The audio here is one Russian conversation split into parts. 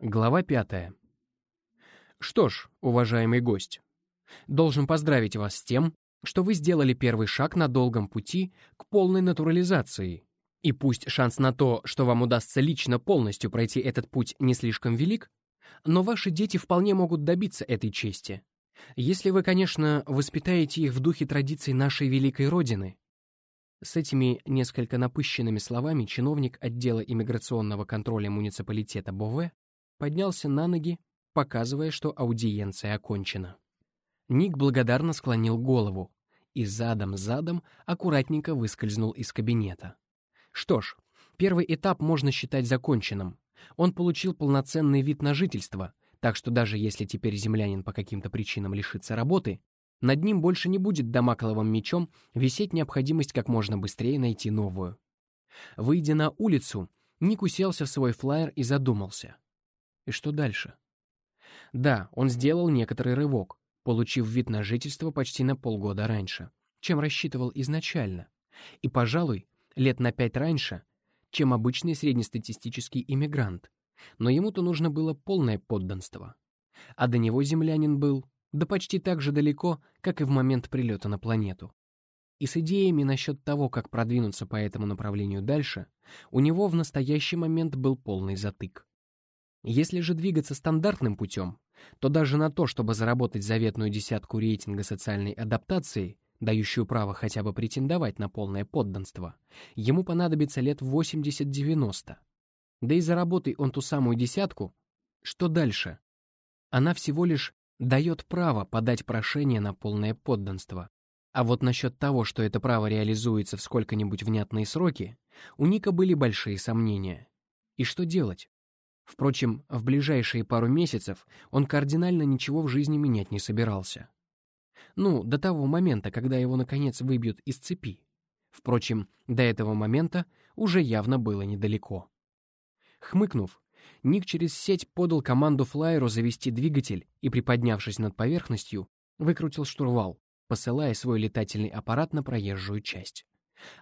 Глава пятая. Что ж, уважаемый гость, должен поздравить вас с тем, что вы сделали первый шаг на долгом пути к полной натурализации. И пусть шанс на то, что вам удастся лично полностью пройти этот путь, не слишком велик, но ваши дети вполне могут добиться этой чести. Если вы, конечно, воспитаете их в духе традиций нашей великой Родины. С этими несколько напыщенными словами чиновник отдела иммиграционного контроля муниципалитета Бове поднялся на ноги, показывая, что аудиенция окончена. Ник благодарно склонил голову и задом-задом аккуратненько выскользнул из кабинета. Что ж, первый этап можно считать законченным. Он получил полноценный вид на жительство, так что даже если теперь землянин по каким-то причинам лишится работы, над ним больше не будет домакловым мечом висеть необходимость как можно быстрее найти новую. Выйдя на улицу, Ник уселся в свой флайер и задумался. И что дальше? Да, он сделал некоторый рывок, получив вид на жительство почти на полгода раньше, чем рассчитывал изначально. И, пожалуй, лет на пять раньше, чем обычный среднестатистический иммигрант. Но ему-то нужно было полное подданство. А до него землянин был, да почти так же далеко, как и в момент прилета на планету. И с идеями насчет того, как продвинуться по этому направлению дальше, у него в настоящий момент был полный затык. Если же двигаться стандартным путем, то даже на то, чтобы заработать заветную десятку рейтинга социальной адаптации, дающую право хотя бы претендовать на полное подданство, ему понадобится лет 80-90. Да и заработай он ту самую десятку, что дальше? Она всего лишь дает право подать прошение на полное подданство. А вот насчет того, что это право реализуется в сколько-нибудь внятные сроки, у Ника были большие сомнения. И что делать? Впрочем, в ближайшие пару месяцев он кардинально ничего в жизни менять не собирался. Ну, до того момента, когда его, наконец, выбьют из цепи. Впрочем, до этого момента уже явно было недалеко. Хмыкнув, Ник через сеть подал команду флайеру завести двигатель и, приподнявшись над поверхностью, выкрутил штурвал, посылая свой летательный аппарат на проезжую часть.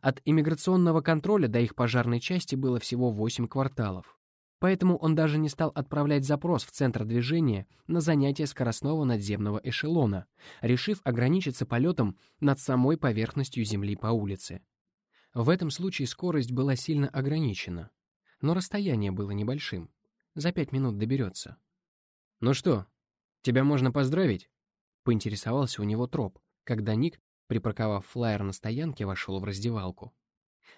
От иммиграционного контроля до их пожарной части было всего 8 кварталов. Поэтому он даже не стал отправлять запрос в центр движения на занятие скоростного надземного эшелона, решив ограничиться полетом над самой поверхностью Земли по улице. В этом случае скорость была сильно ограничена, но расстояние было небольшим. За пять минут доберется. «Ну что, тебя можно поздравить?» — поинтересовался у него троп, когда Ник, припарковав флайер на стоянке, вошел в раздевалку.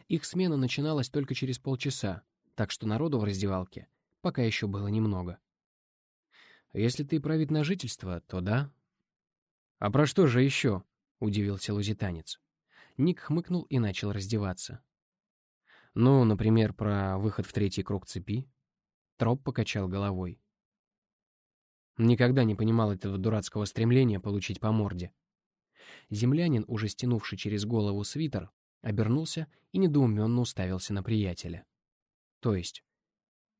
Их смена начиналась только через полчаса, так что народу в раздевалке пока еще было немного. «Если ты про вид на жительство, то да». «А про что же еще?» — удивился лузитанец. Ник хмыкнул и начал раздеваться. «Ну, например, про выход в третий круг цепи». Троп покачал головой. Никогда не понимал этого дурацкого стремления получить по морде. Землянин, уже стянувший через голову свитер, обернулся и недоуменно уставился на приятеля. То есть,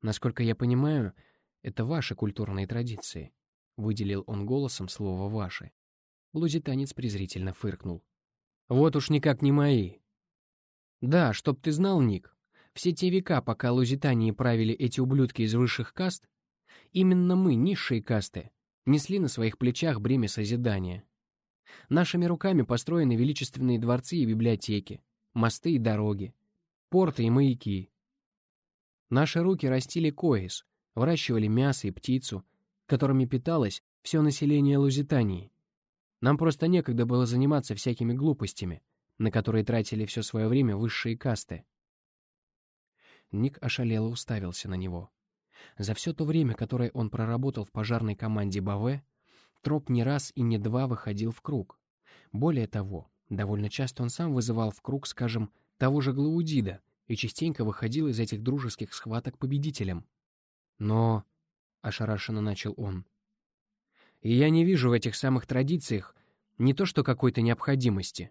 насколько я понимаю, это ваши культурные традиции. Выделил он голосом слово «ваши». Лузитанец презрительно фыркнул. Вот уж никак не мои. Да, чтоб ты знал, Ник, все те века, пока Лузитании правили эти ублюдки из высших каст, именно мы, низшие касты, несли на своих плечах бремя созидания. Нашими руками построены величественные дворцы и библиотеки, мосты и дороги, порты и маяки, Наши руки растили коис, выращивали мясо и птицу, которыми питалось все население Лузитании. Нам просто некогда было заниматься всякими глупостями, на которые тратили все свое время высшие касты. Ник ошалело уставился на него. За все то время, которое он проработал в пожарной команде Баве, Троп не раз и не два выходил в круг. Более того, довольно часто он сам вызывал в круг, скажем, того же Глаудида — и частенько выходил из этих дружеских схваток победителем. Но... — ошарашенно начал он. «И я не вижу в этих самых традициях не то что какой-то необходимости,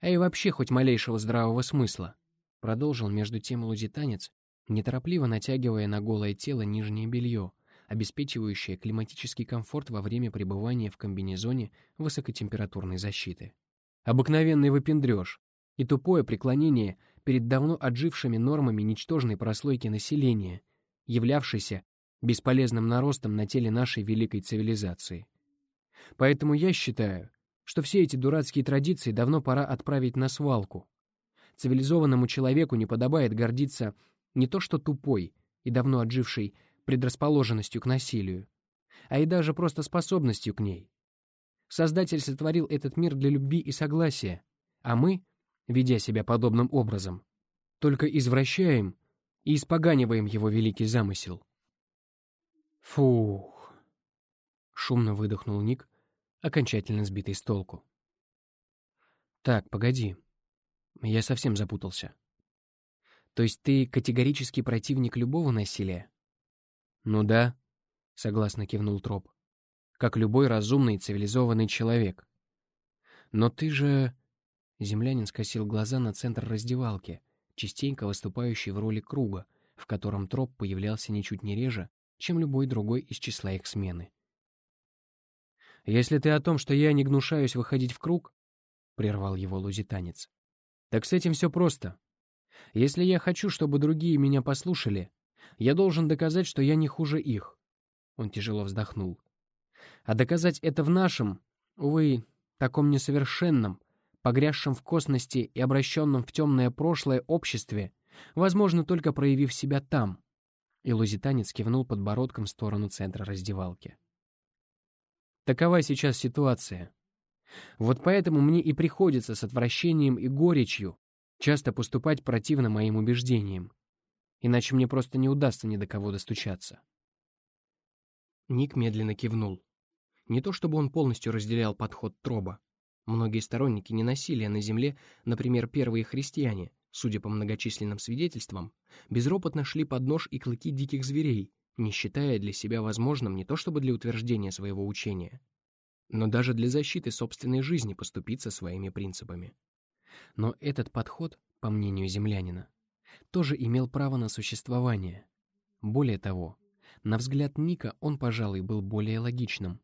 а и вообще хоть малейшего здравого смысла», — продолжил между тем лузитанец, неторопливо натягивая на голое тело нижнее белье, обеспечивающее климатический комфорт во время пребывания в комбинезоне высокотемпературной защиты. Обыкновенный выпендрёж и тупое преклонение перед давно отжившими нормами ничтожной прослойки населения, являвшейся бесполезным наростом на теле нашей великой цивилизации. Поэтому я считаю, что все эти дурацкие традиции давно пора отправить на свалку. Цивилизованному человеку не подобает гордиться не то что тупой и давно отжившей предрасположенностью к насилию, а и даже просто способностью к ней. Создатель сотворил этот мир для любви и согласия, а мы, ведя себя подобным образом, только извращаем и испоганиваем его великий замысел. Фух. Шумно выдохнул Ник, окончательно сбитый с толку. Так, погоди. Я совсем запутался. То есть ты категорический противник любого насилия? Ну да, согласно кивнул Троп. Как любой разумный цивилизованный человек. Но ты же... Землянин скосил глаза на центр раздевалки, частенько выступающий в роли круга, в котором Троп появлялся ничуть не реже, чем любой другой из числа их смены. «Если ты о том, что я не гнушаюсь выходить в круг», — прервал его лузитанец, — «так с этим все просто. Если я хочу, чтобы другие меня послушали, я должен доказать, что я не хуже их». Он тяжело вздохнул. «А доказать это в нашем, увы, таком несовершенном, погрязшем в косности и обращенном в темное прошлое обществе, возможно, только проявив себя там, и лузитанец кивнул подбородком в сторону центра раздевалки. Такова сейчас ситуация. Вот поэтому мне и приходится с отвращением и горечью часто поступать противно моим убеждениям. Иначе мне просто не удастся ни до кого достучаться. Ник медленно кивнул. Не то чтобы он полностью разделял подход Троба. Многие сторонники ненасилия на земле, например, первые христиане, судя по многочисленным свидетельствам, безропотно шли под нож и клыки диких зверей, не считая для себя возможным не то чтобы для утверждения своего учения, но даже для защиты собственной жизни поступиться своими принципами. Но этот подход, по мнению землянина, тоже имел право на существование. Более того, на взгляд Ника он, пожалуй, был более логичным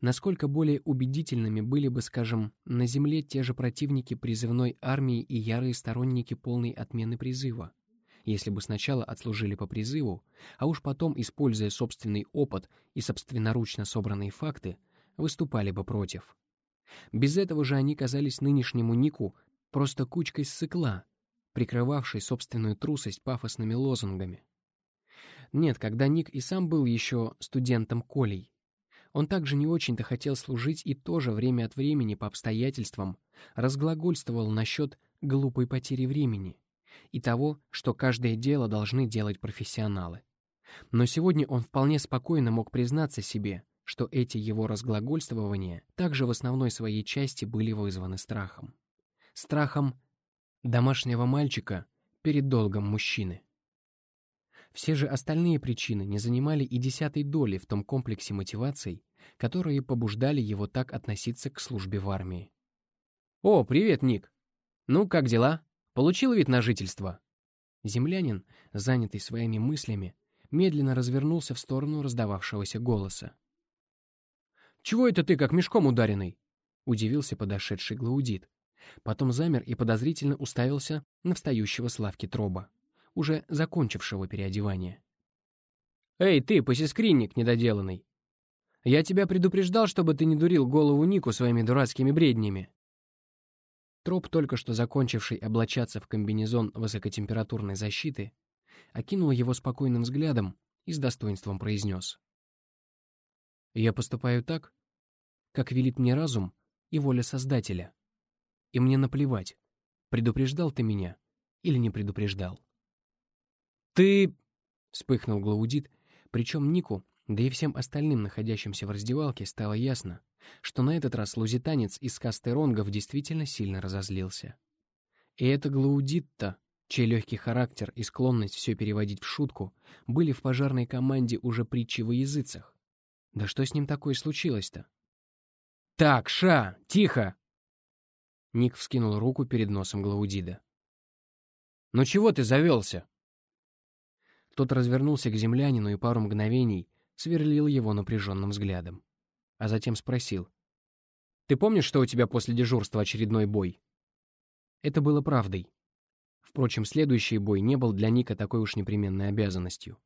насколько более убедительными были бы, скажем, на Земле те же противники призывной армии и ярые сторонники полной отмены призыва, если бы сначала отслужили по призыву, а уж потом, используя собственный опыт и собственноручно собранные факты, выступали бы против. Без этого же они казались нынешнему Нику просто кучкой ссыкла, прикрывавшей собственную трусость пафосными лозунгами. Нет, когда Ник и сам был еще студентом Колей, он также не очень-то хотел служить и тоже время от времени по обстоятельствам разглагольствовал насчет глупой потери времени и того, что каждое дело должны делать профессионалы. Но сегодня он вполне спокойно мог признаться себе, что эти его разглагольствования также в основной своей части были вызваны страхом. Страхом домашнего мальчика перед долгом мужчины. Все же остальные причины не занимали и десятой доли в том комплексе мотиваций, которые побуждали его так относиться к службе в армии. «О, привет, Ник! Ну, как дела? Получил вид на жительство?» Землянин, занятый своими мыслями, медленно развернулся в сторону раздававшегося голоса. «Чего это ты, как мешком ударенный?» — удивился подошедший Глаудит. Потом замер и подозрительно уставился на встающего с лавки троба уже закончившего переодевание. «Эй, ты, посискринник недоделанный! Я тебя предупреждал, чтобы ты не дурил голову Нику своими дурацкими бреднями!» Троп, только что закончивший облачаться в комбинезон высокотемпературной защиты, окинул его спокойным взглядом и с достоинством произнес. «Я поступаю так, как велит мне разум и воля Создателя. И мне наплевать, предупреждал ты меня или не предупреждал. «Ты...» — вспыхнул Глаудит, причем Нику, да и всем остальным, находящимся в раздевалке, стало ясно, что на этот раз лузитанец из Кастеронгов действительно сильно разозлился. И это Глаудит-то, чей легкий характер и склонность все переводить в шутку, были в пожарной команде уже притчи во языцах. Да что с ним такое случилось-то? «Так, Ша, тихо!» Ник вскинул руку перед носом Глаудида. «Ну чего ты завелся?» Тот развернулся к землянину и пару мгновений сверлил его напряженным взглядом. А затем спросил. Ты помнишь, что у тебя после дежурства очередной бой?» Это было правдой. Впрочем, следующий бой не был для Ника такой уж непременной обязанностью.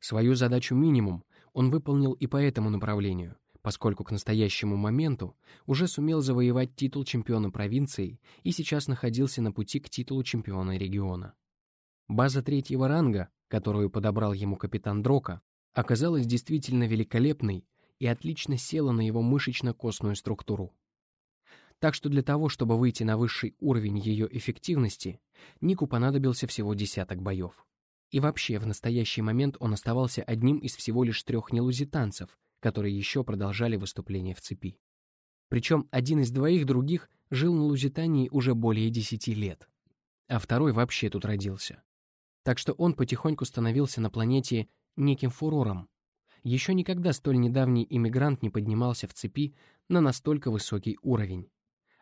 Свою задачу минимум он выполнил и по этому направлению, поскольку к настоящему моменту уже сумел завоевать титул чемпиона провинции и сейчас находился на пути к титулу чемпиона региона. База третьего ранга, которую подобрал ему капитан Дрока, оказалась действительно великолепной и отлично села на его мышечно-костную структуру. Так что для того, чтобы выйти на высший уровень ее эффективности, Нику понадобился всего десяток боев. И вообще, в настоящий момент он оставался одним из всего лишь трех нелузитанцев, которые еще продолжали выступление в цепи. Причем один из двоих других жил на Лузитании уже более десяти лет, а второй вообще тут родился. Так что он потихоньку становился на планете неким фурором. Еще никогда столь недавний иммигрант не поднимался в цепи на настолько высокий уровень.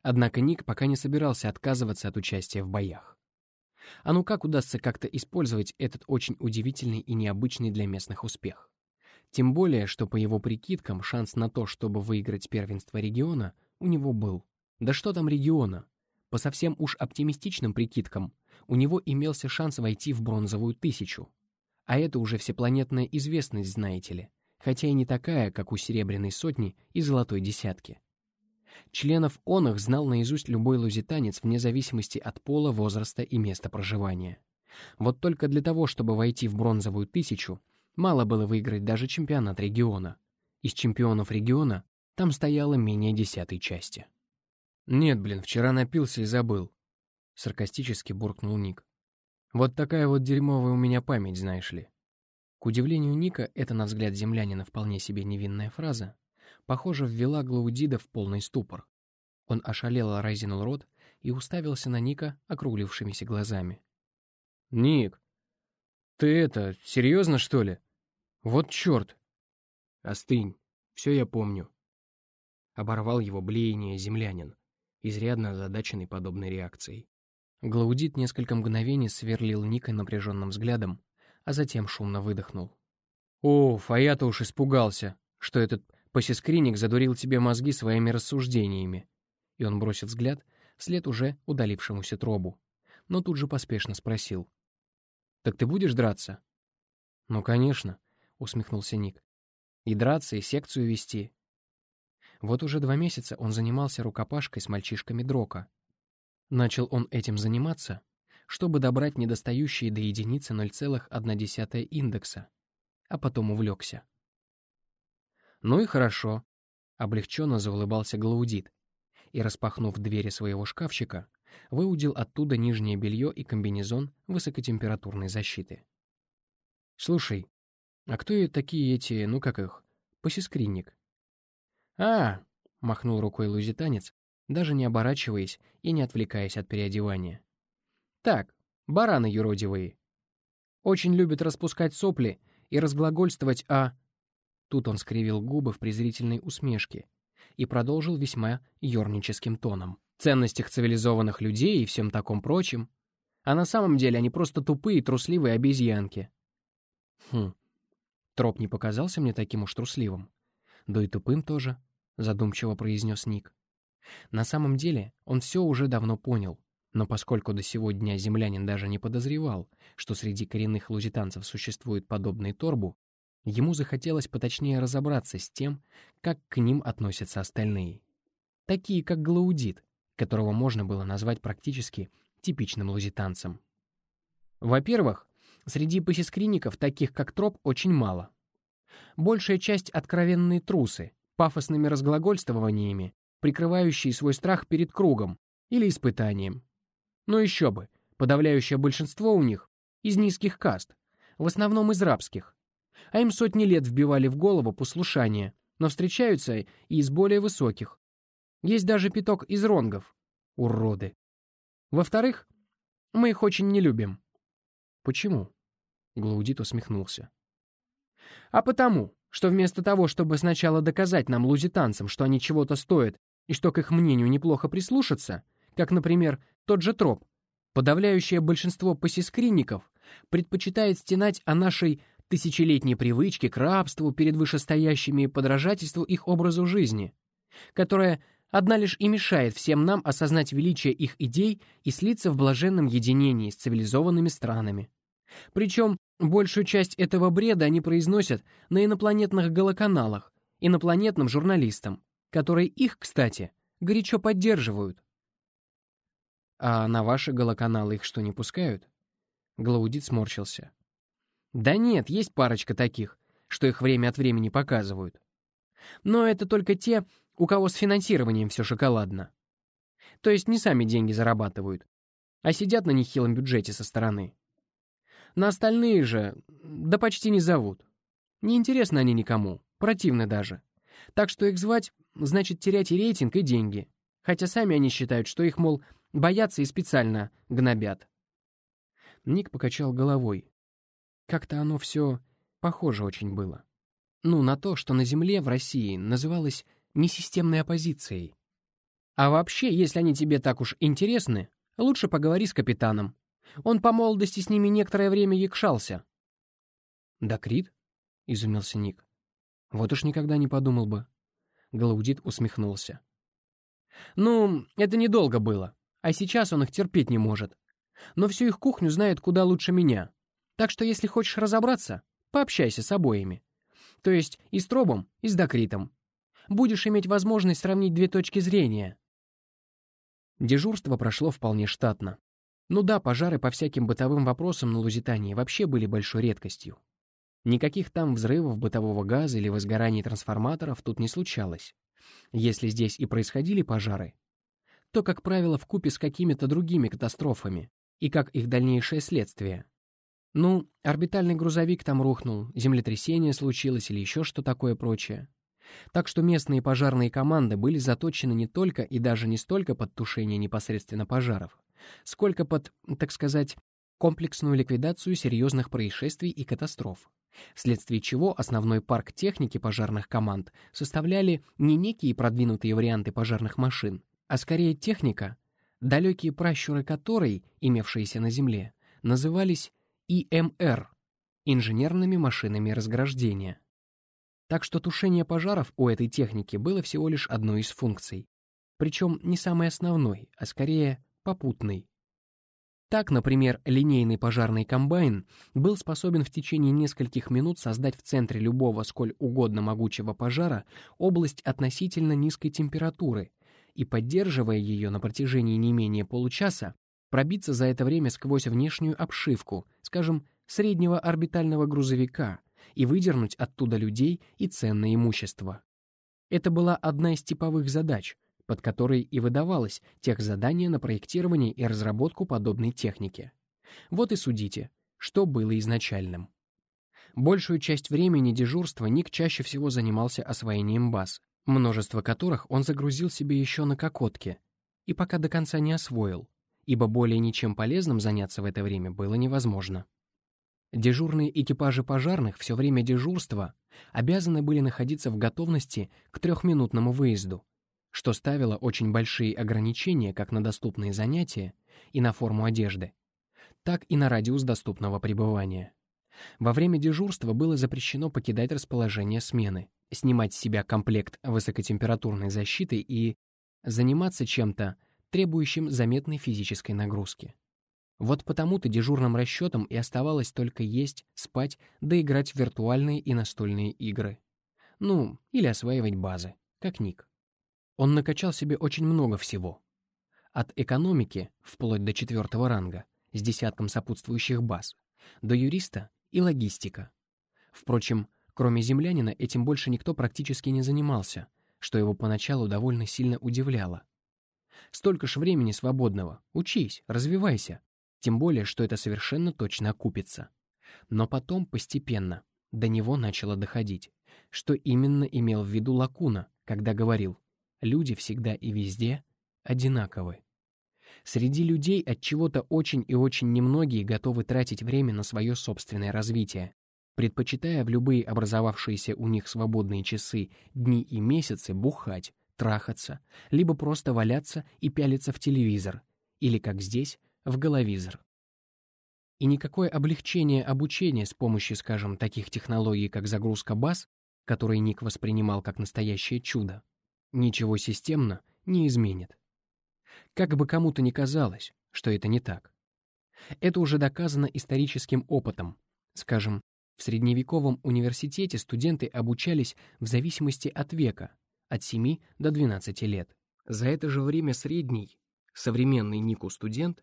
Однако Ник пока не собирался отказываться от участия в боях. А ну как удастся как-то использовать этот очень удивительный и необычный для местных успех? Тем более, что по его прикидкам шанс на то, чтобы выиграть первенство региона, у него был. Да что там региона? По совсем уж оптимистичным прикидкам, у него имелся шанс войти в бронзовую тысячу. А это уже всепланетная известность, знаете ли, хотя и не такая, как у серебряной сотни и золотой десятки. Членов он знал наизусть любой лузитанец вне зависимости от пола, возраста и места проживания. Вот только для того, чтобы войти в бронзовую тысячу, мало было выиграть даже чемпионат региона. Из чемпионов региона там стояло менее десятой части. «Нет, блин, вчера напился и забыл», — саркастически буркнул Ник. «Вот такая вот дерьмовая у меня память, знаешь ли». К удивлению Ника, это, на взгляд землянина, вполне себе невинная фраза, похоже, ввела Глаудида в полный ступор. Он ошалело разинул рот и уставился на Ника округлившимися глазами. «Ник, ты это, серьезно, что ли? Вот черт!» «Остынь, все я помню». Оборвал его блеяние землянин, изрядно озадаченный подобной реакцией. Глаудит несколько мгновений сверлил Ника напряженным взглядом, а затем шумно выдохнул. «Оф, а я-то уж испугался, что этот Пассискриник задурил тебе мозги своими рассуждениями. И он бросил взгляд вслед уже удалившемуся тробу. Но тут же поспешно спросил. «Так ты будешь драться?» «Ну, конечно», — усмехнулся Ник. «И драться, и секцию вести». Вот уже два месяца он занимался рукопашкой с мальчишками Дрока. Начал он этим заниматься, чтобы добрать недостающие до единицы 0,1 индекса, а потом увлекся. «Ну и хорошо», — облегченно заулыбался Глаудит и, распахнув двери своего шкафчика, выудил оттуда нижнее белье и комбинезон высокотемпературной защиты. «Слушай, а кто и такие эти, ну как их, посискринник?» «А!» — махнул рукой лузитанец, даже не оборачиваясь и не отвлекаясь от переодевания. «Так, бараны юродивые. Очень любят распускать сопли и разглагольствовать о...» Тут он скривил губы в презрительной усмешке и продолжил весьма ерническим тоном. Ценностях цивилизованных людей и всем таком прочем. А на самом деле они просто тупые трусливые обезьянки. Хм, троп не показался мне таким уж трусливым. Да и тупым тоже, задумчиво произнес Ник. На самом деле он все уже давно понял, но поскольку до сего дня землянин даже не подозревал, что среди коренных лузитанцев существует подобный торбу, Ему захотелось поточнее разобраться с тем, как к ним относятся остальные. Такие, как Глаудит, которого можно было назвать практически типичным лузитанцем. Во-первых, среди посискриников таких, как Троп, очень мало. Большая часть — откровенные трусы, пафосными разглагольствованиями, прикрывающие свой страх перед кругом или испытанием. Но еще бы, подавляющее большинство у них из низких каст, в основном из рабских, а им сотни лет вбивали в голову послушание, но встречаются и из более высоких. Есть даже пяток из ронгов. Уроды. Во-вторых, мы их очень не любим. Почему? Глаудит усмехнулся. А потому, что вместо того, чтобы сначала доказать нам, лузитанцам, что они чего-то стоят и что к их мнению неплохо прислушаться, как, например, тот же троп, подавляющее большинство посискринников предпочитает стенать о нашей тысячелетней привычки к рабству перед вышестоящими и подражательству их образу жизни, которая Одна лишь и мешает всем нам осознать величие их идей и слиться в блаженном единении с цивилизованными странами. Причем большую часть этого бреда они произносят на инопланетных голоканалах, инопланетным журналистам, которые их, кстати, горячо поддерживают. А на ваши голоканалы их что, не пускают? Глаудит сморщился. Да нет, есть парочка таких, что их время от времени показывают. Но это только те, у кого с финансированием все шоколадно. То есть не сами деньги зарабатывают, а сидят на нехилом бюджете со стороны. На остальные же, да почти не зовут. Неинтересны они никому, противны даже. Так что их звать, значит терять и рейтинг, и деньги. Хотя сами они считают, что их, мол, боятся и специально гнобят. Ник покачал головой. Как-то оно все похоже очень было. Ну, на то, что на Земле в России называлось несистемной оппозицией. А вообще, если они тебе так уж интересны, лучше поговори с капитаном. Он по молодости с ними некоторое время якшался. «Да Крит?» — изумился Ник. «Вот уж никогда не подумал бы». Галаудит усмехнулся. «Ну, это недолго было, а сейчас он их терпеть не может. Но всю их кухню знает куда лучше меня. Так что если хочешь разобраться, пообщайся с обоими. То есть и с Тробом, и с Докритом будешь иметь возможность сравнить две точки зрения. Дежурство прошло вполне штатно. Ну да, пожары по всяким бытовым вопросам на Лузитании вообще были большой редкостью. Никаких там взрывов бытового газа или возгораний трансформаторов тут не случалось. Если здесь и происходили пожары, то, как правило, в купе с какими-то другими катастрофами и как их дальнейшее следствие. Ну, орбитальный грузовик там рухнул, землетрясение случилось или еще что такое прочее. Так что местные пожарные команды были заточены не только и даже не столько под тушение непосредственно пожаров, сколько под, так сказать, комплексную ликвидацию серьезных происшествий и катастроф, вследствие чего основной парк техники пожарных команд составляли не некие продвинутые варианты пожарных машин, а скорее техника, далекие пращуры которой, имевшиеся на Земле, назывались ИМР — инженерными машинами разграждения. Так что тушение пожаров у этой техники было всего лишь одной из функций. Причем не самой основной, а скорее попутной. Так, например, линейный пожарный комбайн был способен в течение нескольких минут создать в центре любого сколь угодно могучего пожара область относительно низкой температуры и, поддерживая ее на протяжении не менее получаса, пробиться за это время сквозь внешнюю обшивку, скажем, среднего орбитального грузовика, и выдернуть оттуда людей и ценное имущество. Это была одна из типовых задач, под которой и выдавалось тех задание на проектирование и разработку подобной техники. Вот и судите, что было изначальным. Большую часть времени дежурства Ник чаще всего занимался освоением баз, множество которых он загрузил себе еще на Кокотке, и пока до конца не освоил, ибо более ничем полезным заняться в это время было невозможно. Дежурные экипажи пожарных все время дежурства обязаны были находиться в готовности к трехминутному выезду, что ставило очень большие ограничения как на доступные занятия и на форму одежды, так и на радиус доступного пребывания. Во время дежурства было запрещено покидать расположение смены, снимать с себя комплект высокотемпературной защиты и заниматься чем-то, требующим заметной физической нагрузки. Вот потому-то дежурным расчетом и оставалось только есть, спать, да играть в виртуальные и настольные игры. Ну, или осваивать базы, как Ник. Он накачал себе очень много всего. От экономики, вплоть до четвертого ранга, с десятком сопутствующих баз, до юриста и логистика. Впрочем, кроме землянина, этим больше никто практически не занимался, что его поначалу довольно сильно удивляло. Столько ж времени свободного. Учись, развивайся, тем более, что это совершенно точно окупится. Но потом, постепенно, до него начало доходить, что именно имел в виду Лакуна, когда говорил «люди всегда и везде одинаковы». Среди людей от чего-то очень и очень немногие готовы тратить время на свое собственное развитие, предпочитая в любые образовавшиеся у них свободные часы, дни и месяцы бухать, трахаться, либо просто валяться и пялиться в телевизор, или, как здесь, в головизор. И никакое облегчение обучения с помощью, скажем, таких технологий, как загрузка баз, которые Ник воспринимал как настоящее чудо, ничего системно не изменит. Как бы кому-то ни казалось, что это не так. Это уже доказано историческим опытом. Скажем, в средневековом университете студенты обучались в зависимости от века, от 7 до 12 лет. За это же время средний, современный Нику студент,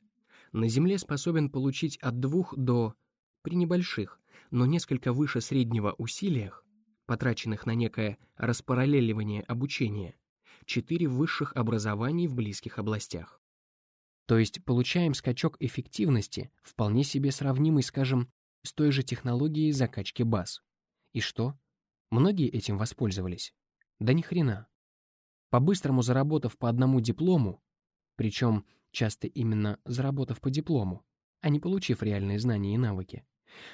на Земле способен получить от 2 до, при небольших, но несколько выше среднего усилиях, потраченных на некое распараллеливание обучения, 4 высших образований в близких областях. То есть получаем скачок эффективности, вполне себе сравнимый, скажем, с той же технологией закачки баз. И что? Многие этим воспользовались? Да ни хрена. По-быстрому заработав по одному диплому, причем часто именно заработав по диплому, а не получив реальные знания и навыки,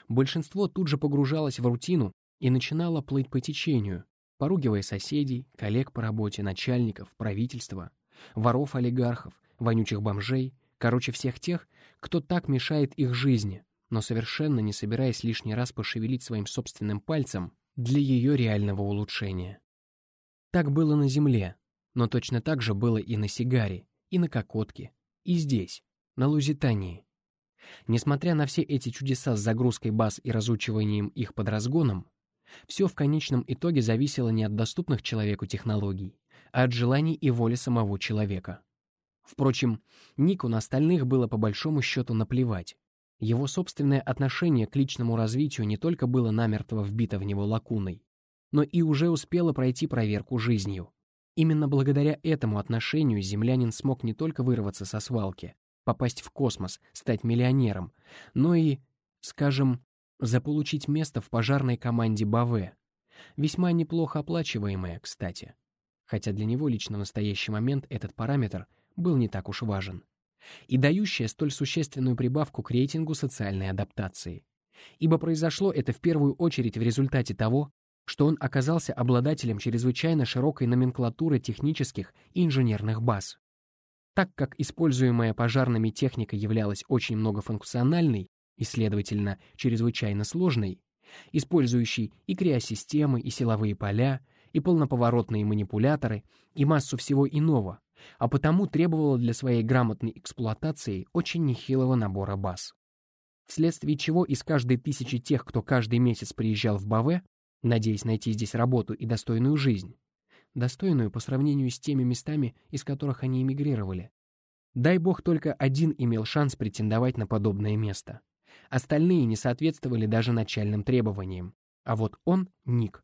большинство тут же погружалось в рутину и начинало плыть по течению, поругивая соседей, коллег по работе, начальников, правительства, воров-олигархов, вонючих бомжей, короче, всех тех, кто так мешает их жизни, но совершенно не собираясь лишний раз пошевелить своим собственным пальцем для ее реального улучшения. Так было на Земле, но точно так же было и на Сигаре, и на Кокотке, и здесь, на Лузитании. Несмотря на все эти чудеса с загрузкой баз и разучиванием их под разгоном, все в конечном итоге зависело не от доступных человеку технологий, а от желаний и воли самого человека. Впрочем, Нику на остальных было по большому счету наплевать. Его собственное отношение к личному развитию не только было намертво вбито в него лакуной, но и уже успело пройти проверку жизнью. Именно благодаря этому отношению землянин смог не только вырваться со свалки, попасть в космос, стать миллионером, но и, скажем, заполучить место в пожарной команде БАВЭ. Весьма неплохо оплачиваемое, кстати. Хотя для него лично в настоящий момент этот параметр был не так уж важен и дающая столь существенную прибавку к рейтингу социальной адаптации. Ибо произошло это в первую очередь в результате того, что он оказался обладателем чрезвычайно широкой номенклатуры технических и инженерных баз. Так как используемая пожарными техника являлась очень многофункциональной и, следовательно, чрезвычайно сложной, использующей и криосистемы, и силовые поля, и полноповоротные манипуляторы, и массу всего иного, а потому требовала для своей грамотной эксплуатации очень нехилого набора баз. Вследствие чего из каждой тысячи тех, кто каждый месяц приезжал в Баве, надеясь найти здесь работу и достойную жизнь, достойную по сравнению с теми местами, из которых они эмигрировали, дай бог только один имел шанс претендовать на подобное место. Остальные не соответствовали даже начальным требованиям, а вот он, Ник,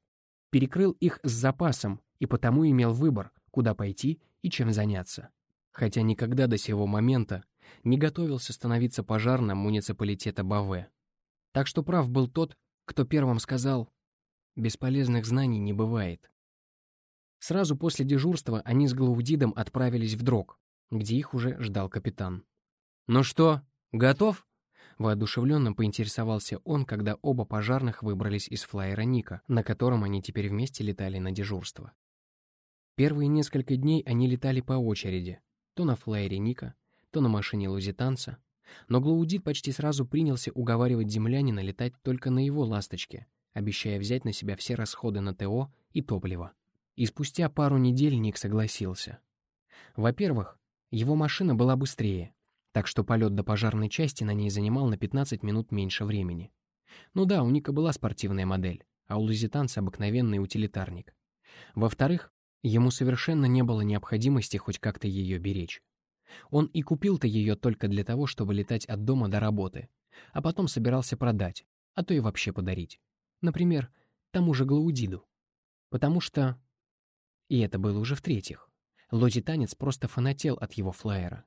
перекрыл их с запасом и потому имел выбор, куда пойти и чем заняться. Хотя никогда до сего момента не готовился становиться пожарным муниципалитета Баве. Так что прав был тот, кто первым сказал «бесполезных знаний не бывает». Сразу после дежурства они с Глаудидом отправились в Дрог, где их уже ждал капитан. «Ну что, готов?» Воодушевленно поинтересовался он, когда оба пожарных выбрались из флайера Ника, на котором они теперь вместе летали на дежурство. Первые несколько дней они летали по очереди, то на флайере Ника, то на машине лузитанца, но Глаудит почти сразу принялся уговаривать землянина летать только на его «Ласточке», обещая взять на себя все расходы на ТО и топливо. И спустя пару недель Ник согласился. Во-первых, его машина была быстрее, так что полет до пожарной части на ней занимал на 15 минут меньше времени. Ну да, у Ника была спортивная модель, а у лузитанца обыкновенный утилитарник. Во-вторых, Ему совершенно не было необходимости хоть как-то ее беречь. Он и купил-то ее только для того, чтобы летать от дома до работы, а потом собирался продать, а то и вообще подарить. Например, тому же Глаудиду. Потому что... И это было уже в-третьих. Лоти-танец просто фанател от его флайера.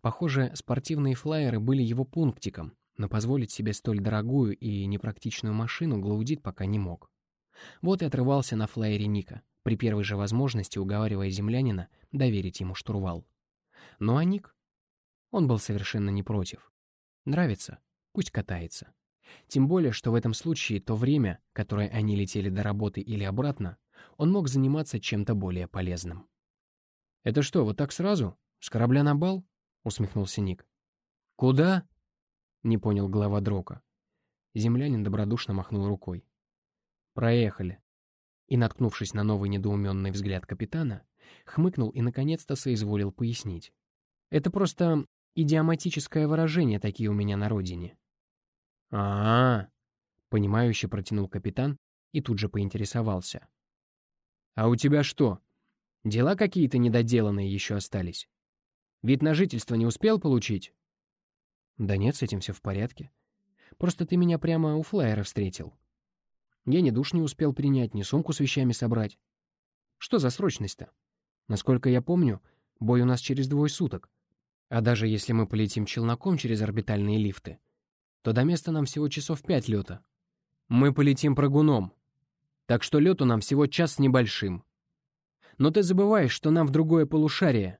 Похоже, спортивные флайеры были его пунктиком, но позволить себе столь дорогую и непрактичную машину Глаудит пока не мог. Вот и отрывался на флайере Ника, при первой же возможности уговаривая землянина доверить ему штурвал. Ну а Ник? Он был совершенно не против. Нравится? Пусть катается. Тем более, что в этом случае то время, которое они летели до работы или обратно, он мог заниматься чем-то более полезным. «Это что, вот так сразу? С корабля на бал?» — усмехнулся Ник. «Куда?» — не понял глава Дрока. Землянин добродушно махнул рукой. «Проехали», и, наткнувшись на новый недоуменный взгляд капитана, Хмыкнул и, наконец-то, соизволил пояснить. Это просто идиоматическое выражение такие у меня на родине. а, -а, -а понимающе протянул капитан и тут же поинтересовался. «А у тебя что, дела какие-то недоделанные еще остались? Вид на жительство не успел получить?» «Да нет, с этим все в порядке. Просто ты меня прямо у флайера встретил. Я ни душ не успел принять, ни сумку с вещами собрать. Что за срочность-то? Насколько я помню, бой у нас через двое суток. А даже если мы полетим челноком через орбитальные лифты, то до места нам всего часов пять лета. Мы полетим прыгуном. Так что лету нам всего час с небольшим. Но ты забываешь, что нам в другое полушарие.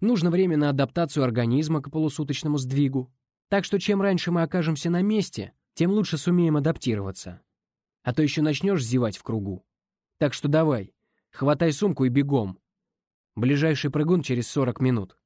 Нужно время на адаптацию организма к полусуточному сдвигу. Так что чем раньше мы окажемся на месте, тем лучше сумеем адаптироваться. А то еще начнешь зевать в кругу. Так что давай, хватай сумку и бегом. Ближайший прыгун через 40 минут.